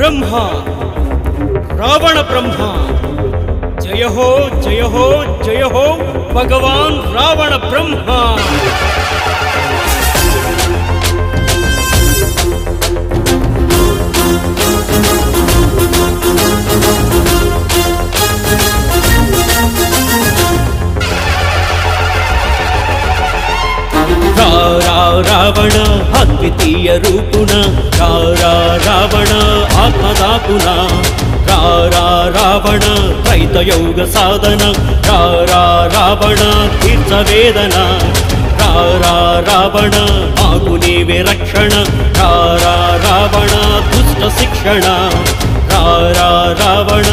బ్రహ్మ రావణ బ్రహ్మ జయ హో జయ హో జయ హో భగవాన్ రావణ బ్రహ్మ అద్వితీయ రూపుణ రా రా రావణ ఆత్మదాపున రా రా రావణ త్రైతయోగ సాధన రా రా రావణ తీర్థవేదన రా రా రావణ మాకు నీవే రక్షణ రా రా రావణ దుష్ట శిక్షణ రా రా రావణ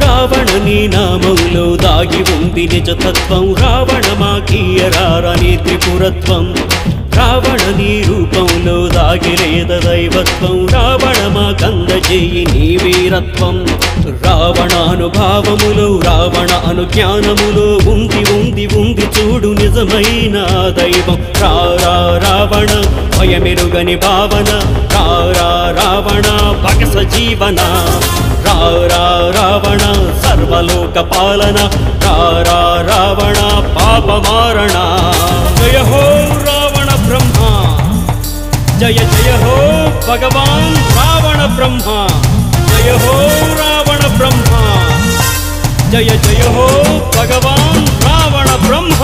మాదు రావణ నీ నామంలో దాగి ఉంది నిజతత్వం రావణ మాకీయరారని త్రిపురత్వం. రావణ నీ రూపంలో దాగి దైవత్వం. రావణ మా కంద నీ వీరత్వం. రావణానుభావములు రావణ అనుజ్ఞానములు ఉంది ఉంది ఉంది చూడు నిజమైన దైవం. రా రా రావణ భయమెరుగని భావన. రా రావణ భగస జీవన. రా రావణ సర్వలోక పాలన. రారా రావణ పాపమారణ జయ హో జయ జయ హో భగవాన్ రావణ బ్రహ్మ జయ హో రావణ బ్రహ్మ జయ జయ హో భగవాన్ రావణ బ్రహ్మ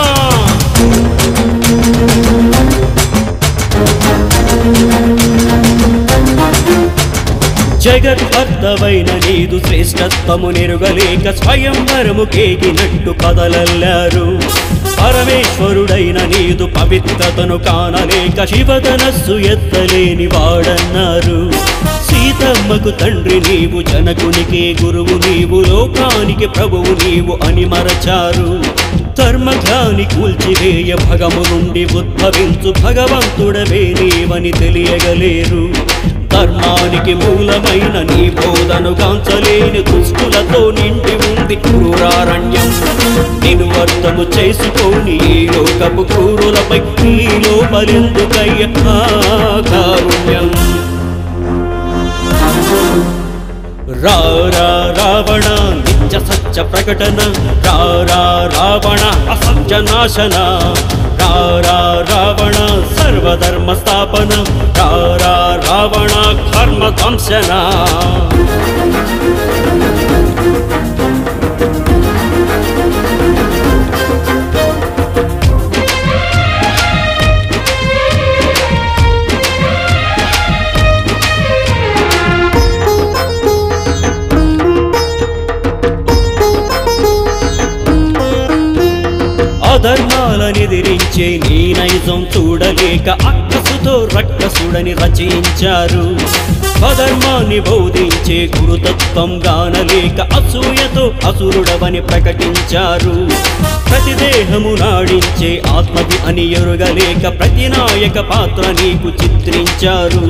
జగద్భర్తవైన నీదు శ్రేష్టత్వము నెరుగలేక స్వయంవరము కేకినట్టు కదలల్లారు. పరమేశ్వరుడైన నీదు పవిత్రతను కానలేక శివధనస్సు ఎత్తలేని వాడన్నారు. సీతమ్మకు తండ్రి నీవు జనకునికి గురువు నీవు లోకానికి ప్రభువు నీవు అని మరచారు. ధర్మజ్ఞాని కూల్చివేయ భగము నుండి ఉద్భవించు భగవంతుడవే నీవని తెలియగలేరు. ధర్మానికి మూలమైన నీ బోధను కాంచలేని దుస్తులతో నిండి ఉంది క్రూరారణ్యం. నిన్ను అర్థము చేసుకొని లోకపు కూరులపై నీలో బలిందుకయ్య కారుణ్యం. రా రావణ నిత్య సత్య ప్రకటన. రారా రావణ అసత్య నాశన. రారా రావణ సర్వధర్మ స్థాపన. రారా రావణ కర్మ ధ్వంసన. అధర్మాలనిదిరించే నీ నైజం చూడలేక అక్కసుతో రక్కసుడని రచయించారు స్వధర్మాన్ని బోధించే గురుతత్వం గానలేక అసూయతో అసురుడవని ప్రకటించారు. ప్రతి దేహము నాడించే ఆత్మది అని ఎరుగలేక ప్రతి నాయక పాత్ర నీకు చిత్రించారు.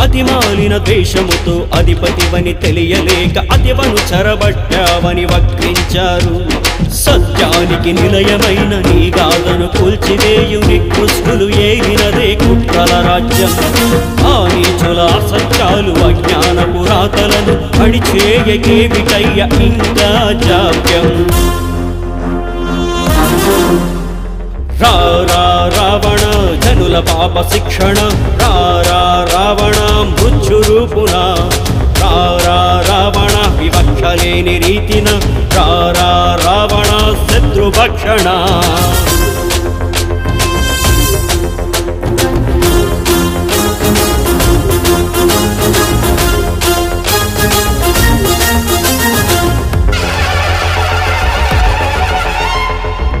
మతిమాలిన దేశముతో అధిపతివని తెలియలేక అతివను చెరబట్టావని వక్రించారు. సత్యానికి నిలయమైన నీ గాథను కూల్చివేయు. నికృష్టులు ఏగినదే కుట్రల రాజ్యం. ఆ నీచుల అసత్యాలు అజ్ఞాన పురాతలను అడిచేయకేమిటయ్య ఇంకా జాప్యం? రా రావణ జనుల పాప శిక్షణ. రా రావణ మృత్యు రా రావణ వివక్ష లేని రీతిన. రా రా రావణ శత్రుభక్షణ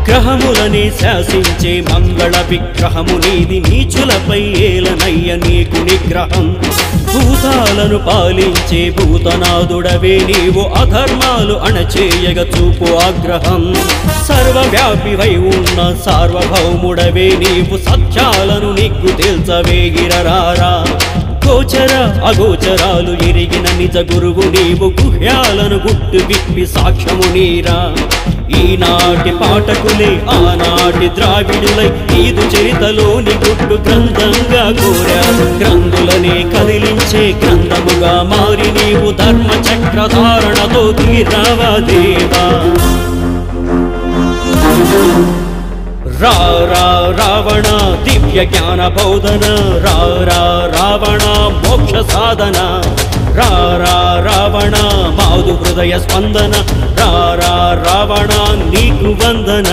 గ్రహములని శాసించే మంగళ విగ్రహము నీది నీచులపై ఏలనయ్య నీకు నిగ్రహం. భూతాలను పాలించే భూతనాథుడవే నీవు అధర్మాలు అణచేయగ చూపు ఆగ్రహం. సర్వవ్యాపివై ఉన్న సార్వభౌముడవే నీవు సత్యాలను నీకు తెలుసవేగిరరారా గోచర అగోచరాలు ఎరిగిన నిజ గురువు నీవు గుహ్యాలను గుట్టు విప్పి సాక్ష్యము నీరా. ఈనాటి పాఠకులే ఆనాటి ద్రావిడులై ఈదు చరితలు గుట్టు గ్రంథంగా కోరారు. గ్రంథులనే కదిలించే గ్రంథముగా మారి నీవు ధర్మ చక్రధారణతో తీరావా దేవా. రా రా రావణ దివ్య జ్ఞాన బోధన. రా రా రావణ మోక్ష సాధన. రా రా రావణ మాదు హృదయ స్పందన రా రా రావణ నీకు వందన